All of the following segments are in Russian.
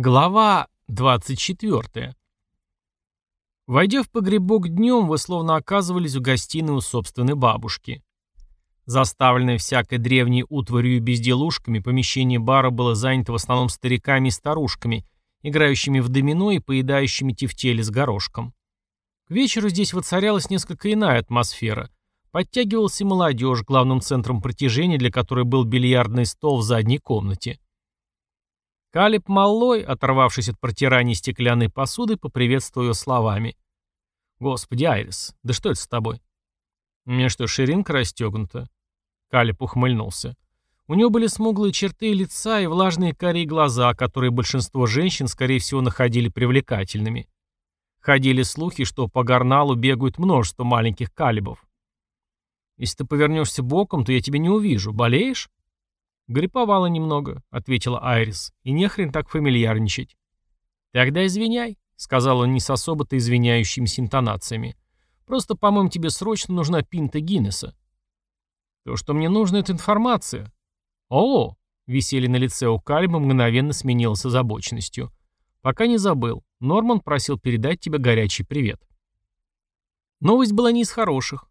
Глава 24. Войдя в погребок днем, вы словно оказывались в гостиной у собственной бабушки. Заставленное всякой древней утварью и безделушками, помещение бара было занято в основном стариками и старушками, играющими в домино и поедающими тефтели с горошком. К вечеру здесь воцарялась несколько иная атмосфера. Подтягивалась и молодежь, главным центром притяжения для которой был бильярдный стол в задней комнате. Калиб Маллой, оторвавшись от протирания стеклянной посуды, поприветствовал ее словами. «Господи, Айрис, да что это с тобой?» «У меня что, ширинка расстегнута?» Калиб ухмыльнулся. У него были смуглые черты лица и влажные карие глаза, которые большинство женщин, скорее всего, находили привлекательными. Ходили слухи, что по горналу бегают множество маленьких калибов. «Если ты повернешься боком, то я тебя не увижу. Болеешь?» «Гриповала немного», — ответила Айрис, — «и нехрен так фамильярничать». «Тогда извиняй», — сказал он не с особо-то извиняющимися интонациями. «Просто, по-моему, тебе срочно нужна пинта Гиннеса». «То, что мне нужно, это информация». «О!» — веселье на лице у Кальба мгновенно сменилось озабоченностью. «Пока не забыл. Норман просил передать тебе горячий привет». Новость была не из хороших.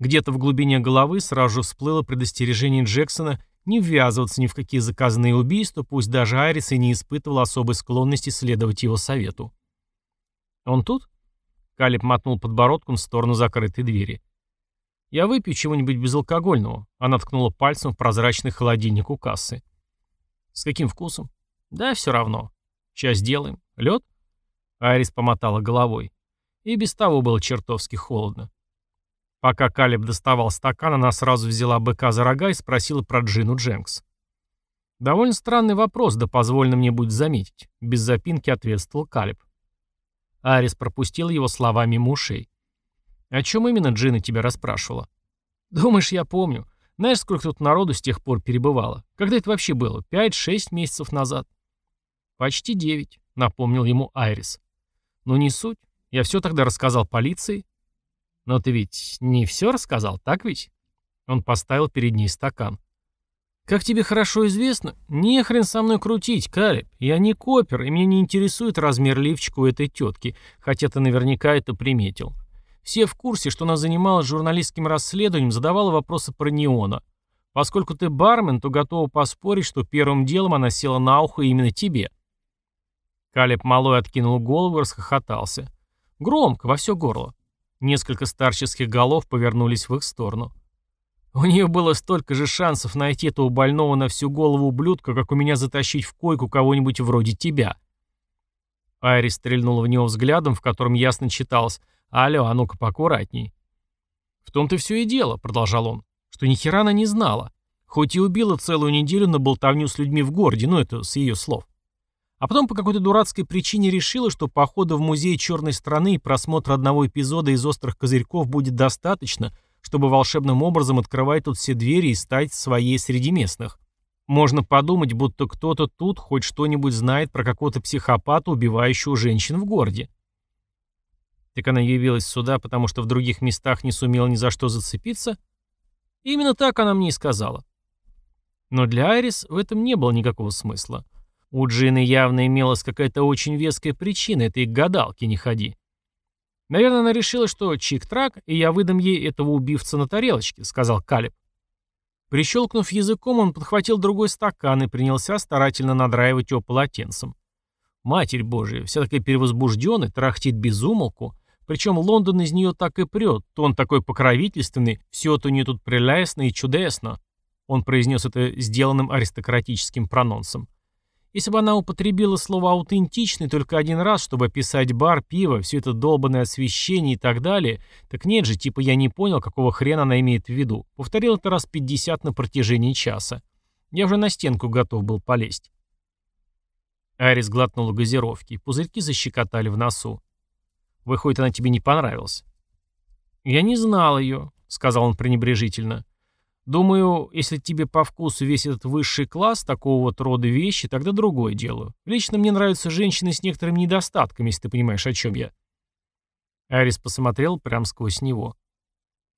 Где-то в глубине головы сразу же всплыло предостережение Джексона не ввязываться ни в какие заказанные убийства, пусть даже Айрис и не испытывал особой склонности следовать его совету. «Он тут?» Калиб мотнул подбородком в сторону закрытой двери. «Я выпью чего-нибудь безалкогольного», — она ткнула пальцем в прозрачный холодильник у кассы. «С каким вкусом?» «Да, все равно. Сейчас сделаем. Лед?» Айрис помотала головой. И без того было чертовски холодно. Пока Калиб доставал стакан, она сразу взяла быка за рога и спросила про Джину Дженкс. «Довольно странный вопрос, да позволено мне будет заметить», — без запинки ответствовал Калиб. Арис пропустил его слова мимо ушей. «О чем именно Джина тебя расспрашивала?» «Думаешь, я помню. Знаешь, сколько тут народу с тех пор перебывало? Когда это вообще было? Пять-шесть месяцев назад?» «Почти девять», — напомнил ему Айрис. «Ну не суть. Я все тогда рассказал полиции, «Но ты ведь не все рассказал, так ведь?» Он поставил перед ней стакан. «Как тебе хорошо известно, не хрен со мной крутить, Калеб. Я не копер, и меня не интересует размер лифчика у этой тетки, хотя ты наверняка это приметил. Все в курсе, что она занималась журналистским расследованием, задавала вопросы про неона. Поскольку ты бармен, то готова поспорить, что первым делом она села на ухо именно тебе». Калеб малой откинул голову и расхохотался. Громко, во все горло. Несколько старческих голов повернулись в их сторону. У нее было столько же шансов найти этого больного на всю голову ублюдка, как у меня затащить в койку кого-нибудь вроде тебя. Айрис стрельнула в него взглядом, в котором ясно читалось «Алло, а ну-ка поаккуратней». «В том-то все и дело», — продолжал он, — «что ни хера она не знала. Хоть и убила целую неделю на болтовню с людьми в городе, но это с ее слов. А потом по какой-то дурацкой причине решила, что похода в музей черной страны и просмотра одного эпизода из «Острых козырьков» будет достаточно, чтобы волшебным образом открывать тут все двери и стать своей среди местных. Можно подумать, будто кто-то тут хоть что-нибудь знает про какого-то психопата, убивающего женщин в городе. Так она явилась сюда, потому что в других местах не сумела ни за что зацепиться? Именно так она мне и сказала. Но для Айрис в этом не было никакого смысла. У Джины явно имелась какая-то очень веская причина, это и к гадалке не ходи. Наверное, она решила, что чик-трак, и я выдам ей этого убивца на тарелочке, сказал Калиб. Прищелкнув языком, он подхватил другой стакан и принялся старательно надраивать его полотенцем. Матерь Божия, вся такая перевозбужденная, трахтит безумолку. Причем Лондон из нее так и прет, то он такой покровительственный, все-то у нее тут прелестно и чудесно. Он произнес это сделанным аристократическим прононсом. Если бы она употребила слово «аутентичный» только один раз, чтобы описать бар, пиво, все это долбанное освещение и так далее, так нет же, типа я не понял, какого хрена она имеет в виду. Повторил это раз 50 на протяжении часа. Я уже на стенку готов был полезть. Арис глотнула газировки, пузырьки защекотали в носу. Выходит, она тебе не понравилась. «Я не знал ее», — сказал он пренебрежительно. Думаю, если тебе по вкусу весь этот высший класс такого вот рода вещи, тогда другое дело. Лично мне нравятся женщины с некоторыми недостатками, если ты понимаешь, о чем я. Арис посмотрел прямо сквозь него.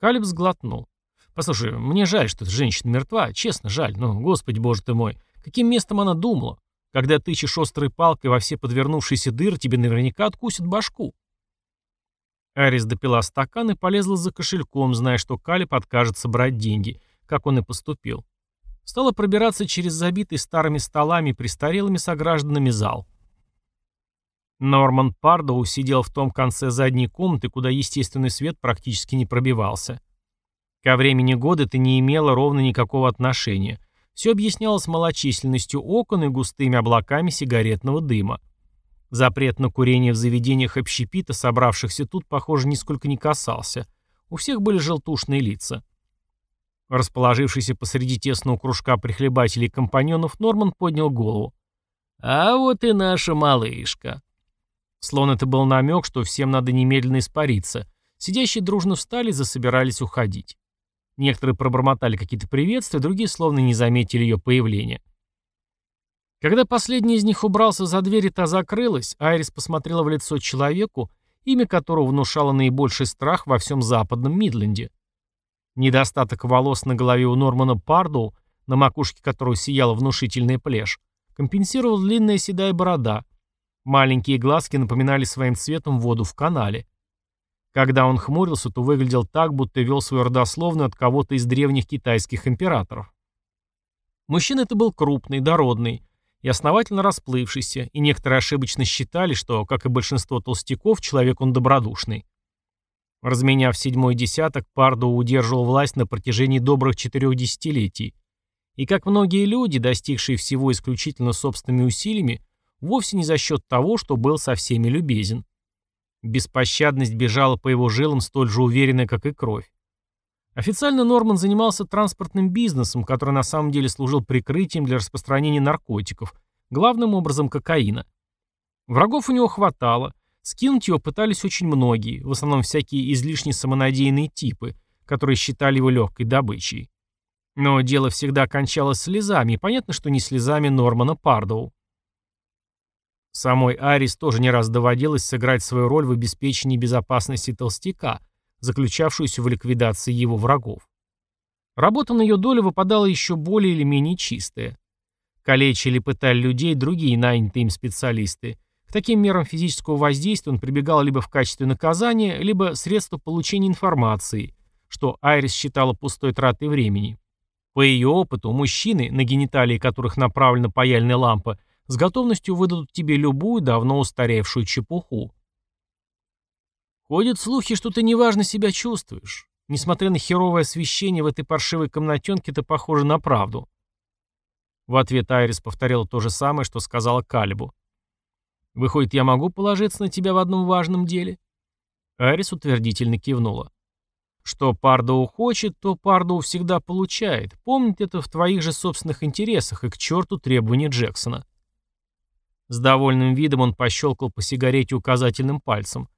Калиб сглотнул. «Послушай, мне жаль, что эта женщина мертва, честно жаль, но, господи боже ты мой, каким местом она думала? Когда тычешь острой палкой во все подвернувшиеся дыры, тебе наверняка откусят башку. Арис допила стакан и полезла за кошельком, зная, что Калиб откажется брать деньги, как он и поступил. Стала пробираться через забитый старыми столами и престарелыми согражданами зал. Норман Пардоу сидел в том конце задней комнаты, куда естественный свет практически не пробивался. Ко времени года это не имело ровно никакого отношения. Все объяснялось малочисленностью окон и густыми облаками сигаретного дыма. Запрет на курение в заведениях общепита, собравшихся тут, похоже, нисколько не касался. У всех были желтушные лица. Расположившийся посреди тесного кружка прихлебателей и компаньонов, Норман поднял голову. «А вот и наша малышка». Словно это был намек, что всем надо немедленно испариться. Сидящие дружно встали и засобирались уходить. Некоторые пробормотали какие-то приветствия, другие словно не заметили ее появления. Когда последний из них убрался за дверь и та закрылась, Айрис посмотрела в лицо человеку, имя которого внушало наибольший страх во всем западном Мидленде. Недостаток волос на голове у Нормана Пардоу, на макушке которого сияла внушительная плешь, компенсировал длинная седая борода. Маленькие глазки напоминали своим цветом воду в канале. Когда он хмурился, то выглядел так, будто вел свою родословную от кого-то из древних китайских императоров. Мужчина это был крупный, дородный, и основательно расплывшийся, и некоторые ошибочно считали, что, как и большинство толстяков, человек он добродушный. Разменяв седьмой десяток, Пардо удерживал власть на протяжении добрых четырех десятилетий. И как многие люди, достигшие всего исключительно собственными усилиями, вовсе не за счет того, что был со всеми любезен. Беспощадность бежала по его жилам столь же уверенно, как и кровь. Официально Норман занимался транспортным бизнесом, который на самом деле служил прикрытием для распространения наркотиков, главным образом кокаина. Врагов у него хватало, скинуть его пытались очень многие, в основном всякие излишне самонадеянные типы, которые считали его легкой добычей. Но дело всегда кончалось слезами, и понятно, что не слезами Нормана Пардоу. Самой Арис тоже не раз доводилось сыграть свою роль в обеспечении безопасности толстяка, заключавшуюся в ликвидации его врагов. Работа на ее долю выпадала еще более или менее чистая. Калечили или пытали людей другие нанятые им специалисты. К таким мерам физического воздействия он прибегал либо в качестве наказания, либо средства получения информации, что Айрис считала пустой тратой времени. По ее опыту, мужчины, на гениталии которых направлена паяльная лампа, с готовностью выдадут тебе любую давно устаревшую чепуху. Ходят слухи, что ты неважно себя чувствуешь. Несмотря на херовое освещение в этой паршивой комнатенке, ты похожа на правду. В ответ Айрис повторила то же самое, что сказала Калибу. «Выходит, я могу положиться на тебя в одном важном деле?» Айрис утвердительно кивнула. «Что Пардоу хочет, то Пардоу всегда получает. Помнить это в твоих же собственных интересах и к черту требования Джексона». С довольным видом он пощелкал по сигарете указательным пальцем.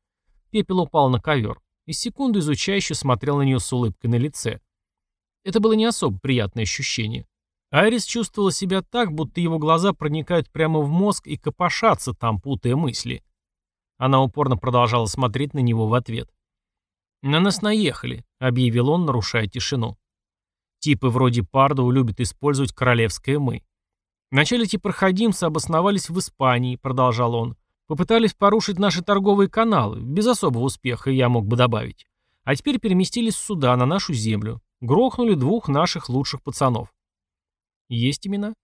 Пепел упал на ковер. И секунду изучающе смотрел на нее с улыбкой на лице. Это было не особо приятное ощущение. Айрис чувствовала себя так, будто его глаза проникают прямо в мозг и копошатся там, путая мысли. Она упорно продолжала смотреть на него в ответ. «На нас наехали», — объявил он, нарушая тишину. Типы вроде Пардоу любят использовать королевское «мы». Вначале эти проходимцы обосновались в Испании, продолжал он. Попытались порушить наши торговые каналы, без особого успеха, я мог бы добавить. А теперь переместились сюда, на нашу землю. Грохнули двух наших лучших пацанов. Есть имена?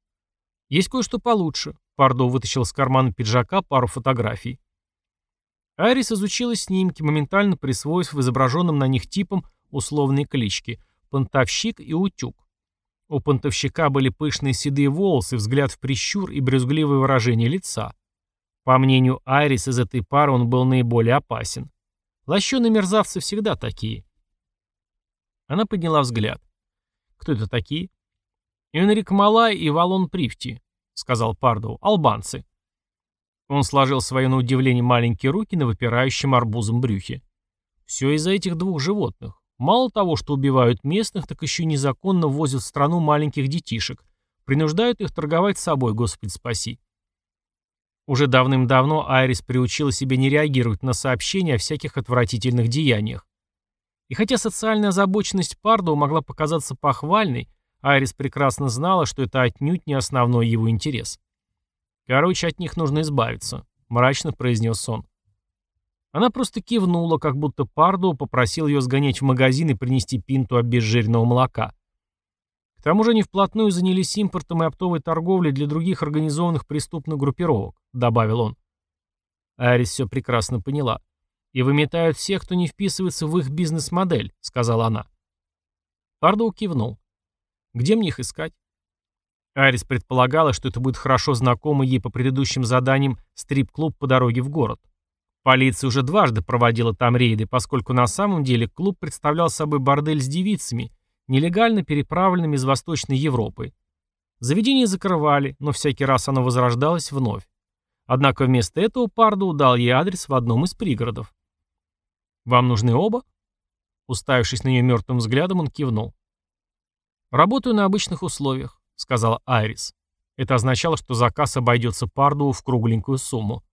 Есть кое-что получше. Пардо вытащил из кармана пиджака пару фотографий. Айрис изучила снимки, моментально присвоив в изображенном на них типом условные клички «Понтовщик» и «Утюг». У понтовщика были пышные седые волосы, взгляд в прищур и брюзгливое выражение лица. По мнению Айрис, из этой пары он был наиболее опасен. Лощеные мерзавцы всегда такие. Она подняла взгляд. «Кто это такие?» «Энрик Малай и Валон Привти», — сказал Пардоу. «Албанцы». Он сложил свои на удивление маленькие руки на выпирающем арбузом брюхе. «Все из-за этих двух животных. Мало того, что убивают местных, так еще незаконно возят в страну маленьких детишек. Принуждают их торговать собой, Господи спаси. Уже давным-давно Айрис приучила себя не реагировать на сообщения о всяких отвратительных деяниях. И хотя социальная озабоченность Пардоу могла показаться похвальной, Айрис прекрасно знала, что это отнюдь не основной его интерес. Короче, от них нужно избавиться», — мрачно произнес он. Она просто кивнула, как будто Пардо попросил ее сгонять в магазин и принести пинту обезжиренного молока. К тому же они вплотную занялись импортом и оптовой торговлей для других организованных преступных группировок, добавил он. Арис все прекрасно поняла. «И выметают всех, кто не вписывается в их бизнес-модель», — сказала она. Пардоу кивнул. «Где мне их искать?» Арис предполагала, что это будет хорошо знакомый ей по предыдущим заданиям стрип-клуб по дороге в город. Полиция уже дважды проводила там рейды, поскольку на самом деле клуб представлял собой бордель с девицами, нелегально переправленными из Восточной Европы. Заведение закрывали, но всякий раз оно возрождалось вновь. Однако вместо этого Пардо дал ей адрес в одном из пригородов. «Вам нужны оба?» Уставившись на нее мертвым взглядом, он кивнул. «Работаю на обычных условиях», — сказала Айрис. Это означало, что заказ обойдется Парду в кругленькую сумму.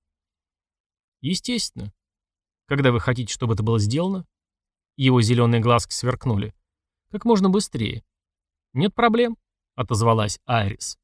Естественно. Когда вы хотите, чтобы это было сделано? Его зеленые глазки сверкнули. Как можно быстрее. Нет проблем, отозвалась Айрис.